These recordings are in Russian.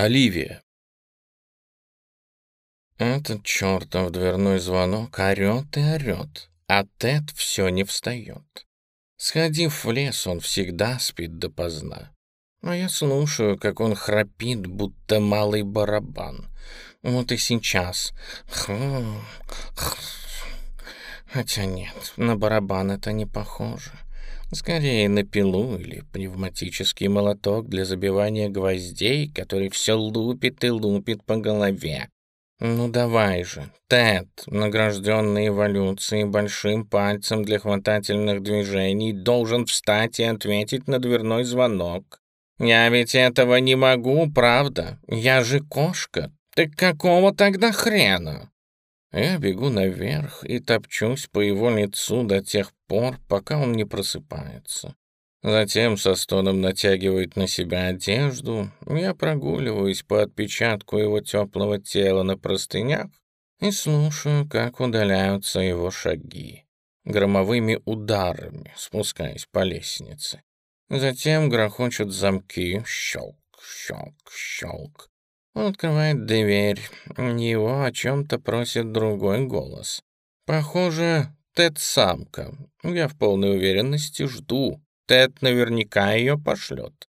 Оливия. Этот чертов дверной звонок орет и орет, а Тед все не встает. Сходив в лес, он всегда спит допоздна. А я слушаю, как он храпит, будто малый барабан. Вот и сейчас. Хотя нет, на барабан это не похоже. Скорее на пилу или пневматический молоток для забивания гвоздей, который все лупит и лупит по голове. Ну давай же, Тед, награжденный эволюцией большим пальцем для хватательных движений, должен встать и ответить на дверной звонок. Я ведь этого не могу, правда? Я же кошка. Так какого тогда хрена? Я бегу наверх и топчусь по его лицу до тех пор, пока он не просыпается. Затем со стоном натягивает на себя одежду, я прогуливаюсь по отпечатку его теплого тела на простынях и слушаю, как удаляются его шаги, громовыми ударами, спускаясь по лестнице. Затем грохочут замки, щелк, щелк, щелк. Он открывает дверь. Его о чем-то просит другой голос. Похоже, Тед самка. Я в полной уверенности жду. Тед наверняка ее пошлет.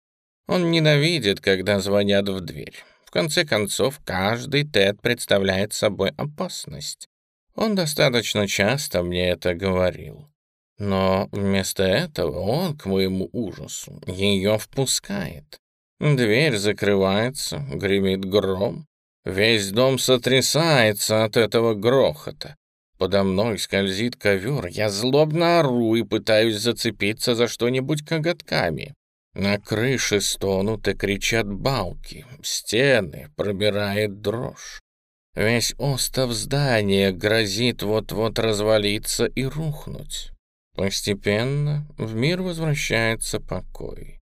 Он ненавидит, когда звонят в дверь. В конце концов, каждый Тед представляет собой опасность. Он достаточно часто мне это говорил. Но вместо этого он, к моему ужасу, ее впускает. Дверь закрывается, гремит гром. Весь дом сотрясается от этого грохота. Подо мной скользит ковер, я злобно ору и пытаюсь зацепиться за что-нибудь коготками. На крыше стонут и кричат балки, стены пробирает дрожь. Весь остов здания грозит вот-вот развалиться и рухнуть. Постепенно в мир возвращается покой.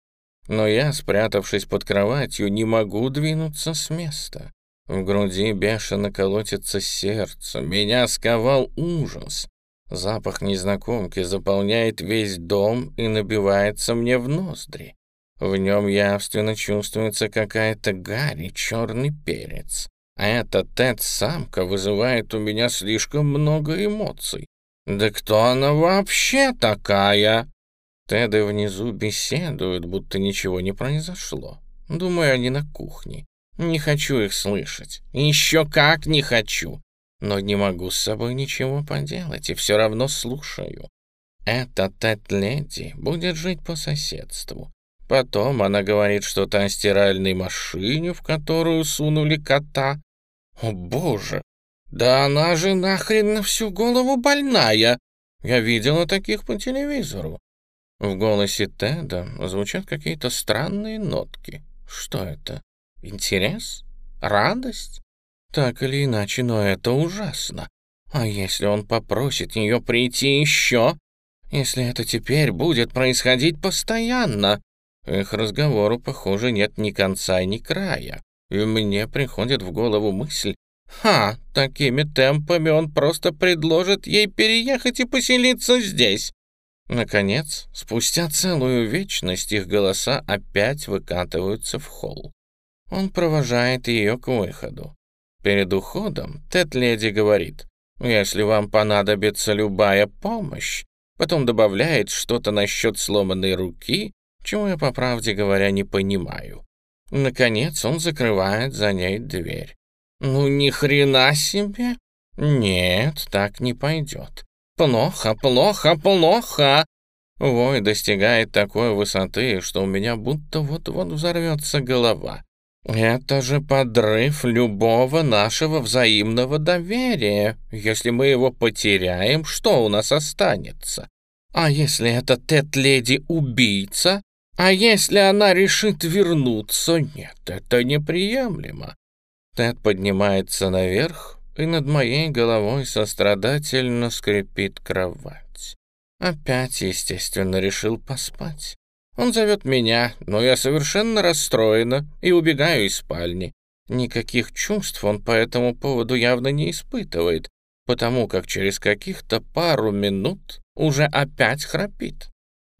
Но я, спрятавшись под кроватью, не могу двинуться с места. В груди бешено колотится сердце, меня сковал ужас. Запах незнакомки заполняет весь дом и набивается мне в ноздри. В нем явственно чувствуется какая-то гарь и черный перец. А эта Тед-самка вызывает у меня слишком много эмоций. Да кто она вообще такая? Теды внизу беседуют, будто ничего не произошло. Думаю, они на кухне. Не хочу их слышать. Еще как не хочу. Но не могу с собой ничего поделать и все равно слушаю. Эта Тед-леди будет жить по соседству. Потом она говорит что-то о стиральной машине, в которую сунули кота. О, боже! Да она же нахрен на всю голову больная! Я видела таких по телевизору. В голосе Теда звучат какие-то странные нотки. Что это? Интерес? Радость? Так или иначе, но это ужасно. А если он попросит ее прийти еще? Если это теперь будет происходить постоянно? Их разговору, похоже, нет ни конца, ни края. И мне приходит в голову мысль, «Ха, такими темпами он просто предложит ей переехать и поселиться здесь. Наконец, спустя целую вечность их голоса опять выкатываются в холл. Он провожает ее к выходу. Перед уходом Тед-леди говорит, «Если вам понадобится любая помощь», потом добавляет что-то насчет сломанной руки, чего я, по правде говоря, не понимаю. Наконец он закрывает за ней дверь. «Ну, ни хрена себе!» «Нет, так не пойдет. Плохо, плохо, плохо. Вой достигает такой высоты, что у меня будто вот-вот взорвется голова. Это же подрыв любого нашего взаимного доверия. Если мы его потеряем, что у нас останется? А если это Тет-леди убийца? А если она решит вернуться? Нет, это неприемлемо. Тед поднимается наверх, и над моей головой сострадательно скрипит кровать. Опять, естественно, решил поспать. Он зовет меня, но я совершенно расстроена и убегаю из спальни. Никаких чувств он по этому поводу явно не испытывает, потому как через каких-то пару минут уже опять храпит.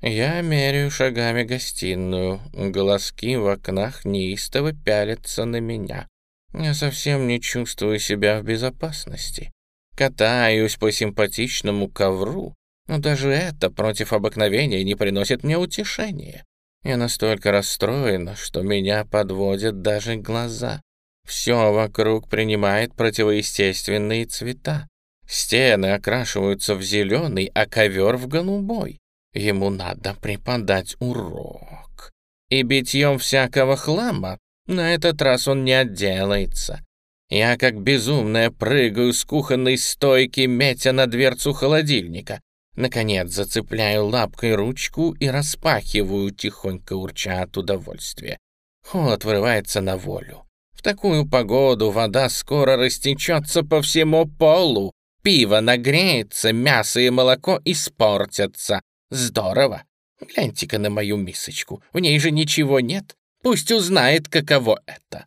Я меряю шагами гостиную. Голоски в окнах неистово пялятся на меня. Я совсем не чувствую себя в безопасности. Катаюсь по симпатичному ковру, но даже это против обыкновения не приносит мне утешения. Я настолько расстроена, что меня подводят даже глаза. Все вокруг принимает противоестественные цвета. Стены окрашиваются в зеленый, а ковер в голубой. Ему надо преподать урок. И битьем всякого хлама на этот раз он не отделается. Я как безумная прыгаю с кухонной стойки, метя на дверцу холодильника. Наконец зацепляю лапкой ручку и распахиваю, тихонько урча от удовольствия. Холод вырывается на волю. В такую погоду вода скоро растечется по всему полу. Пиво нагреется, мясо и молоко испортятся. Здорово. Гляньте-ка на мою мисочку. В ней же ничего нет. Пусть узнает, каково это.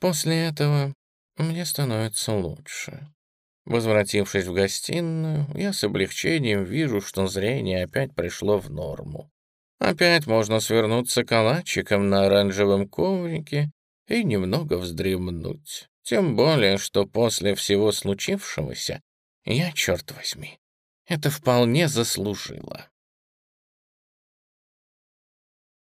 После этого мне становится лучше. Возвратившись в гостиную, я с облегчением вижу, что зрение опять пришло в норму. Опять можно свернуться калачиком на оранжевом коврике и немного вздремнуть. Тем более, что после всего случившегося я, черт возьми, это вполне заслужила.